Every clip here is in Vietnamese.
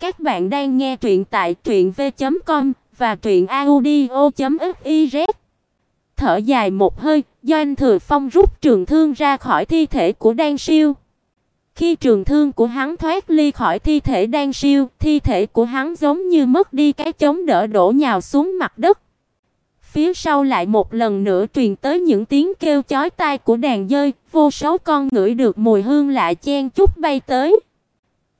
Các bạn đang nghe truyện tại truyệnv.com và truyệnaudio.fiz. Thở dài một hơi, Doanh Thừa Phong rút trường thương ra khỏi thi thể của Đan Siêu. Khi trường thương của hắn thoát ly khỏi thi thể Đan Siêu, thi thể của hắn giống như mất đi cái chống đỡ đổ nhào xuống mặt đất. Phía sau lại một lần nữa truyền tới những tiếng kêu chói tai của đàn dơi, vô số con ngửi được mùi hương lạ chen chúc bay tới.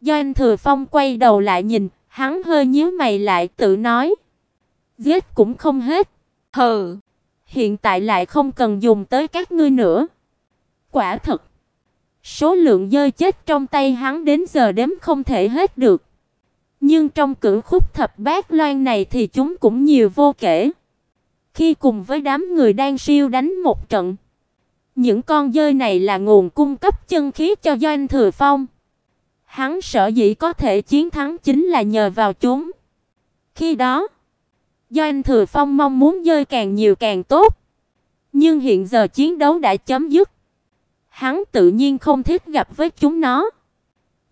Doanh Thừa Phong quay đầu lại nhìn, hắn hơi nhíu mày lại tự nói: "Giết cũng không hết." "Hừ, hiện tại lại không cần dùng tới các ngươi nữa." Quả thật, số lượng dơi chết trong tay hắn đến giờ đếm không thể hết được. Nhưng trong cửu khúc thập bát loan này thì chúng cũng nhiều vô kể. Khi cùng với đám người đang siêu đánh một trận, những con dơi này là nguồn cung cấp chân khí cho Doanh Thừa Phong. Hắn sợ dĩ có thể chiến thắng chính là nhờ vào chúng. Khi đó, Doanh Thừa Phong mong muốn dơi càng nhiều càng tốt. Nhưng hiện giờ chiến đấu đã chấm dứt. Hắn tự nhiên không thích gặp với chúng nó.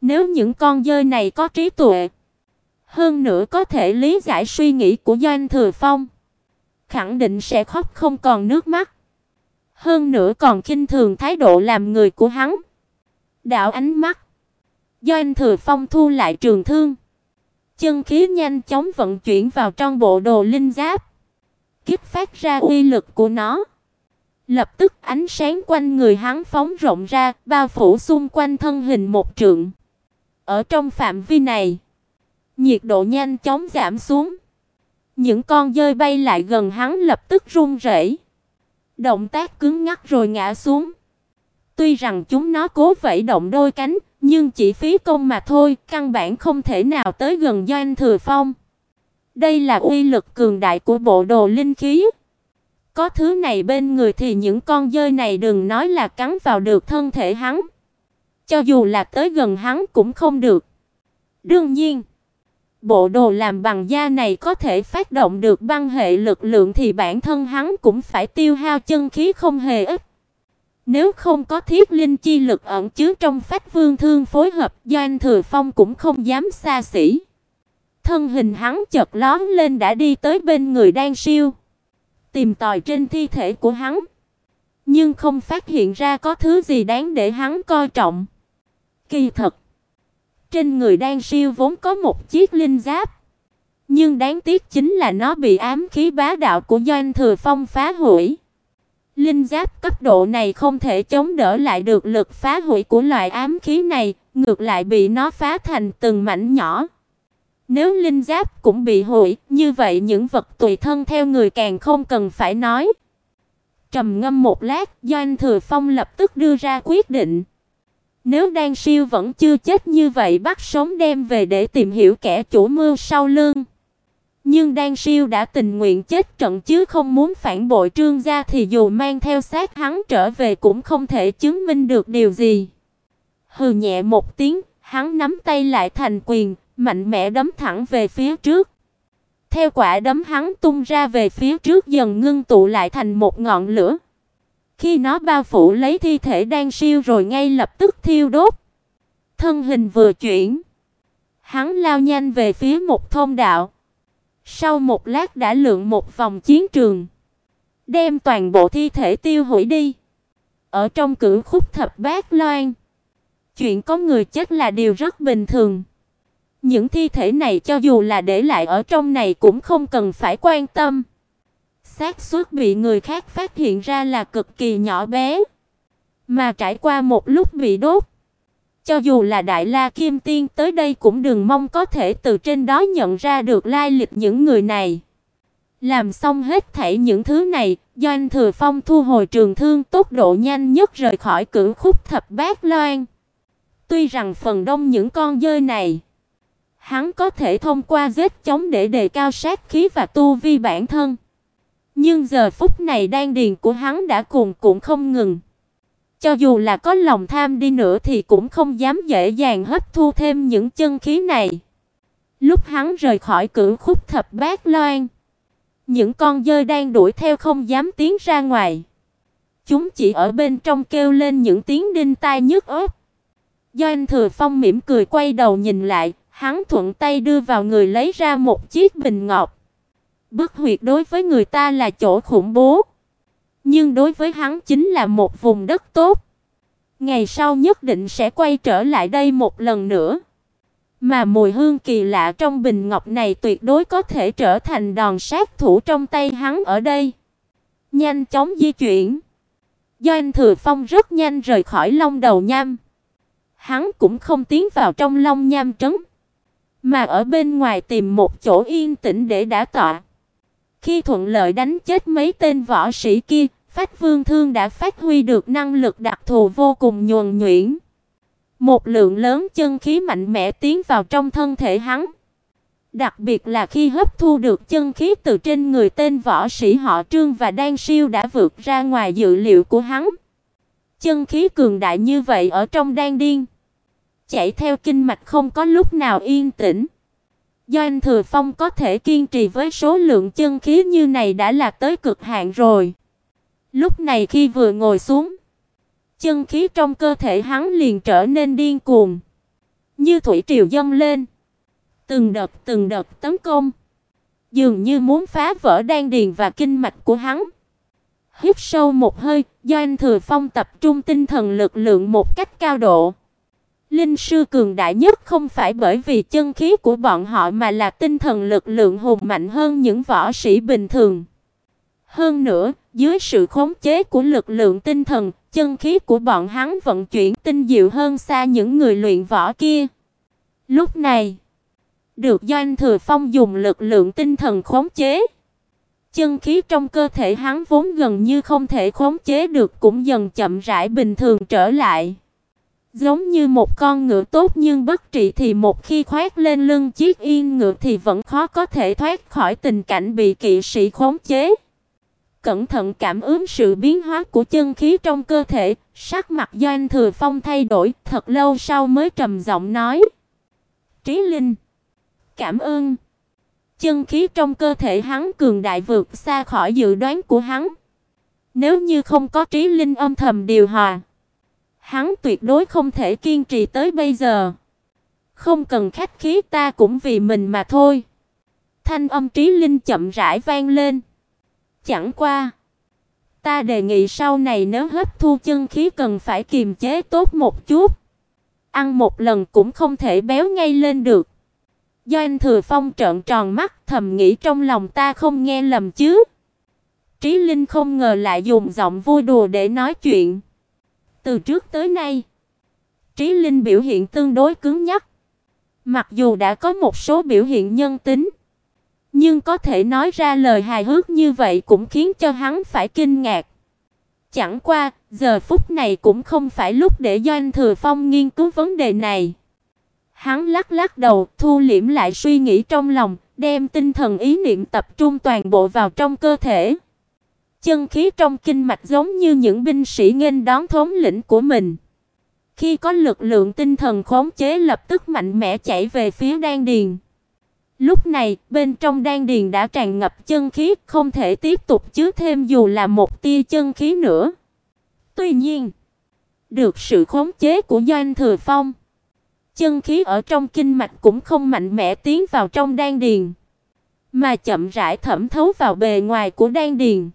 Nếu những con dơi này có trí tuệ, hơn nữa có thể lý giải suy nghĩ của Doanh Thừa Phong, khẳng định sẽ khóc không còn nước mắt. Hơn nữa còn khinh thường thái độ làm người của hắn. Đạo ánh mắt do anh Thừa Phong thu lại trường thương, chân khí nhanh chóng vận chuyển vào trong bộ đồ linh giáp, kích phát ra uy lực của nó. Lập tức ánh sáng quanh người hắn phóng rộng ra, bao phủ xung quanh thân hình một trượng. Ở trong phạm vi này, nhiệt độ nhanh chóng giảm xuống. Những con dơi bay lại gần hắn lập tức run rẩy. Động tác cứng ngắc rồi ngã xuống. Tuy rằng chúng nó cố vẫy động đôi cánh, nhưng chỉ phí công mà thôi, căn bản không thể nào tới gần Doanh Thừa Phong. Đây là uy lực cường đại của bộ đồ linh khí. Có thứ này bên người thì những con dơi này đừng nói là cắn vào được thân thể hắn. Cho dù là tới gần hắn cũng không được. Đương nhiên, bộ đồ làm bằng da này có thể phát động được băng hệ lực lượng thì bản thân hắn cũng phải tiêu hao chân khí không hề ít. Nếu không có thiết linh chi lực ẩn chứa trong phách vương thương phối hợp, Doanh Thừa Phong cũng không dám xa xỉ. Thân hình hắn chợt lóe lên đã đi tới bên người đang siêu, tìm tòi trên thi thể của hắn, nhưng không phát hiện ra có thứ gì đáng để hắn coi trọng. Kỳ thật, trên người đang siêu vốn có một chiếc linh giáp, nhưng đáng tiếc chính là nó bị ám khí bá đạo của Doanh Thừa Phong phá hủy. Linh giáp cấp độ này không thể chống đỡ lại được lực phá hủy của loại ám khí này, ngược lại bị nó phá thành từng mảnh nhỏ. Nếu linh giáp cũng bị hủy, như vậy những vật tùy thân theo người càng không cần phải nói. Trầm ngâm một lát, Doanh Thừa Phong lập tức đưa ra quyết định. Nếu Đan Siêu vẫn chưa chết như vậy bắt sống đem về để tìm hiểu kẻ chủ mưu sau lưng. Nhưng Đan Siêu đã tình nguyện chết trận chứ không muốn phản bội Trương gia thì dù mang theo xác hắn trở về cũng không thể chứng minh được điều gì. Hừ nhẹ một tiếng, hắn nắm tay lại thành quyền, mạnh mẽ đấm thẳng về phía trước. Theo quả đấm hắn tung ra về phía trước dần ngưng tụ lại thành một ngọn lửa. Khi nó bao phủ lấy thi thể Đan Siêu rồi ngay lập tức thiêu đốt. Thân hình vừa chuyển, hắn lao nhanh về phía một thông đạo. Sau một lát đã lượn một vòng chiến trường, đem toàn bộ thi thể tiêu hủy đi. Ở trong cửu khúc thập bát loan, chuyện có người chết là điều rất bình thường. Những thi thể này cho dù là để lại ở trong này cũng không cần phải quan tâm. Xác suất bị người khác phát hiện ra là cực kỳ nhỏ bé, mà trải qua một lúc bị đốt, cho dù là Đại La Kim Tiên tới đây cũng đừng mong có thể từ trên đó nhận ra được lai lịch những người này. Làm xong hết thảy những thứ này, Doanh Thừa Phong thu hồi trường thương tốc độ nhanh nhất rời khỏi cửu khúc thập bát loan. Tuy rằng phần đông những con dơi này, hắn có thể thông qua giết chống để đề cao sát khí và tu vi bản thân. Nhưng giờ phút này đan điền của hắn đã cuồn cuộn không ngừng. Cho dù là có lòng tham đi nữa thì cũng không dám dễ dàng hấp thu thêm những chân khí này. Lúc hắn rời khỏi cửu khúc thập bát loan, những con dơi đang đuổi theo không dám tiến ra ngoài. Chúng chỉ ở bên trong kêu lên những tiếng đinh tai nhức óc. Doanh Thừa Phong mỉm cười quay đầu nhìn lại, Hắn thuận tay đưa vào người lấy ra một chiếc bình ngọc. Bức huyệt đối với người ta là chỗ khủng bố, nhưng đối với hắn chính là một vùng đất tốt. Ngày sau nhất định sẽ quay trở lại đây một lần nữa. Mà mùi hương kỳ lạ trong bình ngọc này tuyệt đối có thể trở thành đòn sát thủ trong tay hắn ở đây. Nhanh chóng di chuyển. Doanh Thừa Phong rất nhanh rời khỏi Long Đầu Nham. Hắn cũng không tiến vào trong Long Nham trấn, mà ở bên ngoài tìm một chỗ yên tĩnh để đã tọa. Khi thuận lợi đánh chết mấy tên võ sĩ kia, Phách Vương Thương đã phát huy được năng lực đặc thù vô cùng nhuần nhuyễn. Một lượng lớn chân khí mạnh mẽ tiến vào trong thân thể hắn. Đặc biệt là khi hấp thu được chân khí từ trên người tên võ sĩ họ Trương và Đan Siêu đã vượt ra ngoài dự liệu của hắn. Chân khí cường đại như vậy ở trong đan điên, chạy theo kinh mạch không có lúc nào yên tĩnh. Do anh Thừa Phong có thể kiên trì với số lượng chân khí như này đã là tới cực hạn rồi. Lúc này khi vừa ngồi xuống, chân khí trong cơ thể hắn liền trở nên điên cuồng, như thủy triều dâng lên, từng đợt từng đợt tấn công, dường như muốn phá vỡ đan điền và kinh mạch của hắn. Hít sâu một hơi, do anh Thừa Phong tập trung tinh thần lực lượng một cách cao độ. Linh sư cường đại nhất không phải bởi vì chân khí của bọn họ mà là tinh thần lực lượng hùng mạnh hơn những võ sĩ bình thường. Hơn nữa, dưới sự khống chế của lực lượng tinh thần, chân khí của bọn hắn vận chuyển tinh diệu hơn xa những người luyện võ kia. Lúc này, được Doanh Thừa Phong dùng lực lượng tinh thần khống chế, chân khí trong cơ thể hắn vốn gần như không thể khống chế được cũng dần chậm rãi bình thường trở lại. Giống như một con ngựa tốt nhưng bất trị thì một khi khoét lên lưng chiếc yên ngựa thì vẫn khó có thể thoát khỏi tình cảnh bị kỵ sĩ khống chế cẩn thận cảm ứng sự biến hóa của chân khí trong cơ thể, sắc mặt Doanh Thừa Phong thay đổi, thật lâu sau mới trầm giọng nói: "Trí Linh, cảm ơn." Chân khí trong cơ thể hắn cường đại vượt xa khỏi dự đoán của hắn. Nếu như không có Trí Linh âm thầm điều hòa, hắn tuyệt đối không thể kiên trì tới bây giờ. Không cần khách khí ta cũng vì mình mà thôi. Thanh âm Trí Linh chậm rãi vang lên. Chẳng qua, ta đề nghị sau này nếu hấp thu chân khí cần phải kiềm chế tốt một chút. Ăn một lần cũng không thể béo ngay lên được. Do anh Thừa Phong trợn tròn mắt, thầm nghĩ trong lòng ta không nghe lầm chứ. Trí Linh không ngờ lại dùng giọng vui đùa để nói chuyện. Từ trước tới nay, Trí Linh biểu hiện tương đối cứng nhắc. Mặc dù đã có một số biểu hiện nhân tính, nhưng có thể nói ra lời hài hước như vậy cũng khiến cho hắn phải kinh ngạc. Chẳng qua, giờ phút này cũng không phải lúc để Doanh Thừa Phong nghiên cứu vấn đề này. Hắn lắc lắc đầu, thu liễm lại suy nghĩ trong lòng, đem tinh thần ý niệm tập trung toàn bộ vào trong cơ thể. Chân khí trong kinh mạch giống như những binh sĩ nghênh đón thống lĩnh của mình. Khi có lực lượng tinh thần khống chế lập tức mạnh mẽ chảy về phía đan điền. Lúc này, bên trong đan điền đã tràn ngập chân khí, không thể tiếp tục chứa thêm dù là một tia chân khí nữa. Tuy nhiên, được sự khống chế của Doanh Thừa Phong, chân khí ở trong kinh mạch cũng không mạnh mẽ tiến vào trong đan điền, mà chậm rãi thẩm thấu vào bề ngoài của đan điền.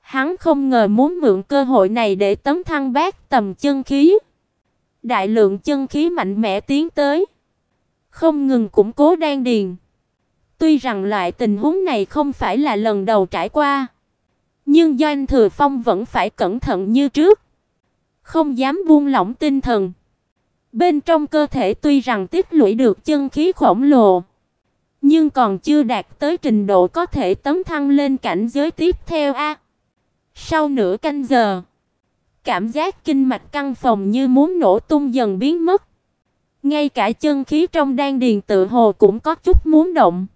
Hắn không ngờ muốn mượn cơ hội này để tấn thăng bát tầm chân khí. Đại lượng chân khí mạnh mẽ tiến tới không ngừng củng cố đan điền. Tuy rằng loại tình huống này không phải là lần đầu trải qua, nhưng Doanh Thừa Phong vẫn phải cẩn thận như trước, không dám buông lỏng tinh thần. Bên trong cơ thể tuy rằng tích lũy được chân khí khổng lồ, nhưng còn chưa đạt tới trình độ có thể tấn thăng lên cảnh giới tiếp theo a. Sau nửa canh giờ, cảm giác kinh mạch căng phòng như muốn nổ tung dần biến mất. Ngay cả chân khí trong đan điền tự hồ cũng có chút muốn động.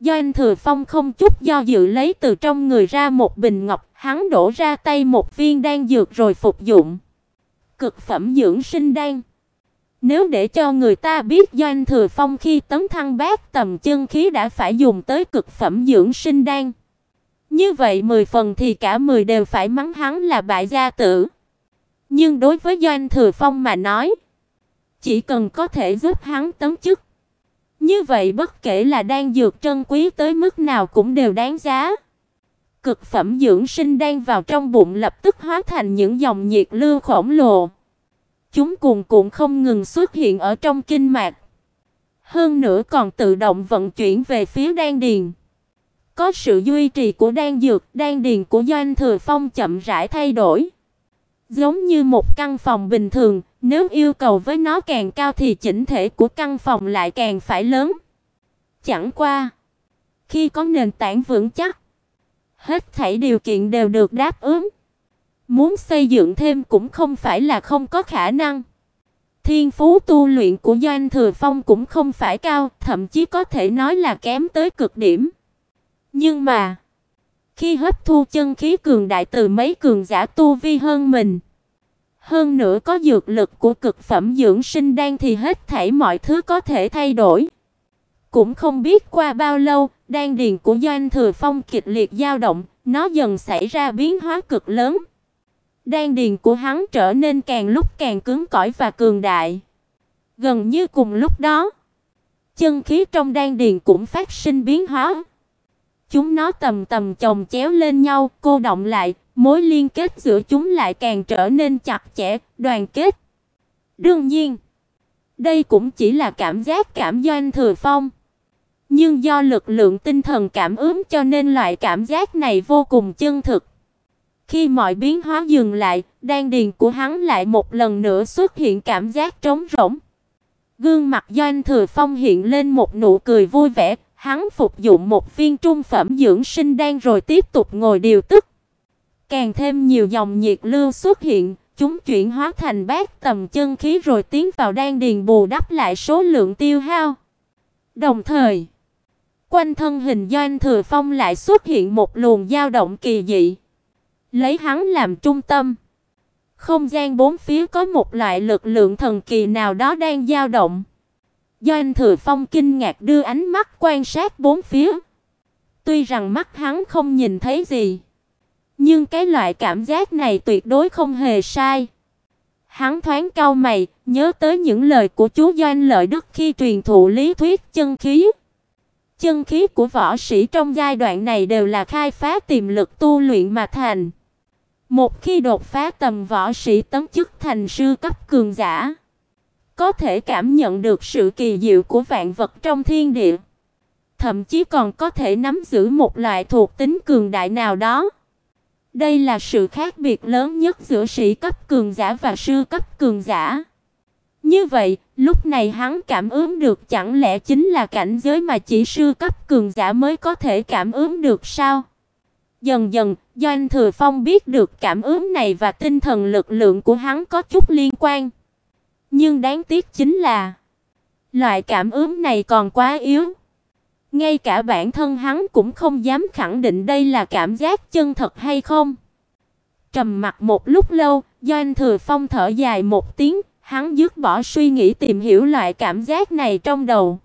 Do anh Thừa Phong không chút do dự lấy từ trong người ra một bình ngọc, hắn đổ ra tay một viên đan dược rồi phục dụng. Cực phẩm dưỡng sinh đan. Nếu để cho người ta biết do anh Thừa Phong khi tấn thăng bát tầm chân khí đã phải dùng tới cực phẩm dưỡng sinh đan. Như vậy 10 phần thì cả 10 đều phải mắng hắn là bại gia tử. Nhưng đối với Doanh Thừa Phong mà nói, chỉ cần có thể giúp hắn tấn chức, Như vậy bất kể là đang dược trân quý tới mức nào cũng đều đáng giá. Cực phẩm dưỡng sinh đang vào trong bụng lập tức hóa thành những dòng nhiệt lưu khổng lồ. Chúng cuồn cuộn không ngừng xuất hiện ở trong kinh mạch. Hơn nữa còn tự động vận chuyển về phía đan điền. Có sự duy trì của đan dược, đan điền của Doanh Thừa Phong chậm rãi thay đổi. Giống như một căn phòng bình thường, nếu yêu cầu với nó càng cao thì chỉnh thể của căn phòng lại càng phải lớn. Chẳng qua, khi có nền tảng vững chắc, hết thảy điều kiện đều được đáp ứng. Muốn xây dựng thêm cũng không phải là không có khả năng. Thiên phú tu luyện của Doanh Thừa Phong cũng không phải cao, thậm chí có thể nói là kém tới cực điểm. Nhưng mà, khi hấp thu chân khí cường đại từ mấy cường giả tu vi hơn mình, hơn nữa có dược lực của cực phẩm dưỡng sinh đan thì hết thảy mọi thứ có thể thay đổi. Cũng không biết qua bao lâu, đan điền của Doanh Thừa Phong kịch liệt dao động, nó dần xảy ra biến hóa cực lớn. Đan điền của hắn trở nên càng lúc càng cứng cỏi và cường đại. Gần như cùng lúc đó, chân khí trong đan điền cũng phát sinh biến hóa. Chúng nó tầm tầm chồng chéo lên nhau, cô động lại, mối liên kết giữa chúng lại càng trở nên chặt chẽ, đoàn kết. Đương nhiên, đây cũng chỉ là cảm giác cảm doanh thừa phong. Nhưng do lực lượng tinh thần cảm ứng cho nên loại cảm giác này vô cùng chân thực. Khi mọi biến hóa dừng lại, đan điền của hắn lại một lần nữa xuất hiện cảm giác trống rỗng. Gương mặt Doanh Thừa Phong hiện lên một nụ cười vui vẻ, hắn phục dụng một viên trung phẩm dưỡng sinh đan rồi tiếp tục ngồi điều tức. Càng thêm nhiều dòng nhiệt lưu xuất hiện, chúng chuyển hóa thành bát tầm chân khí rồi tiến vào đan điền bù đắp lại số lượng tiêu hao. Đồng thời, quanh thân hình Doanh Thừa Phong lại xuất hiện một luồng dao động kỳ dị. Lấy hắn làm trung tâm, không gian bốn phía có một loại lực lượng thần kỳ nào đó đang dao động. Doanh Thừa Phong kinh ngạc đưa ánh mắt quan sát bốn phía. Tuy rằng mắt hắn không nhìn thấy gì, nhưng cái loại cảm giác này tuyệt đối không hề sai. Hắn thoáng cau mày, nhớ tới những lời của chú Doanh Lợi Đức khi truyền thụ lý thuyết chân khí. Chân khí của võ sĩ trong giai đoạn này đều là khai phá tiềm lực tu luyện mà thành. Một khi đột phá tầm võ sĩ tấn chức thành sư cấp cường giả, có thể cảm nhận được sự kỳ diệu của vạn vật trong thiên địa, thậm chí còn có thể nắm giữ một loại thuộc tính cường đại nào đó. Đây là sự khác biệt lớn nhất giữa sĩ cấp cường giả và sư cấp cường giả. Như vậy, lúc này hắn cảm ứng được chẳng lẽ chính là cảnh giới mà chỉ sư cấp cường giả mới có thể cảm ứng được sao? Dần dần, Doanh Thừa Phong biết được cảm ứng này và tinh thần lực lượng của hắn có chút liên quan. Nhưng đáng tiếc chính là loại cảm ứng này còn quá yếu. Ngay cả bản thân hắn cũng không dám khẳng định đây là cảm giác chân thật hay không. Trầm mặc một lúc lâu, Doanh Thừa Phong thở dài một tiếng, hắn dứt bỏ suy nghĩ tìm hiểu loại cảm giác này trong đầu.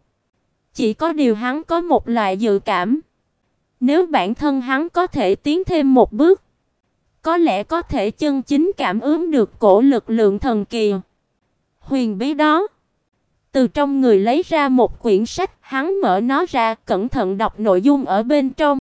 Chỉ có điều hắn có một loại dự cảm. Nếu bản thân hắn có thể tiến thêm một bước, có lẽ có thể chân chính cảm ứng được cổ lực lượng thần kỳ. Huyền bí đó. Từ trong người lấy ra một quyển sách, hắn mở nó ra, cẩn thận đọc nội dung ở bên trong.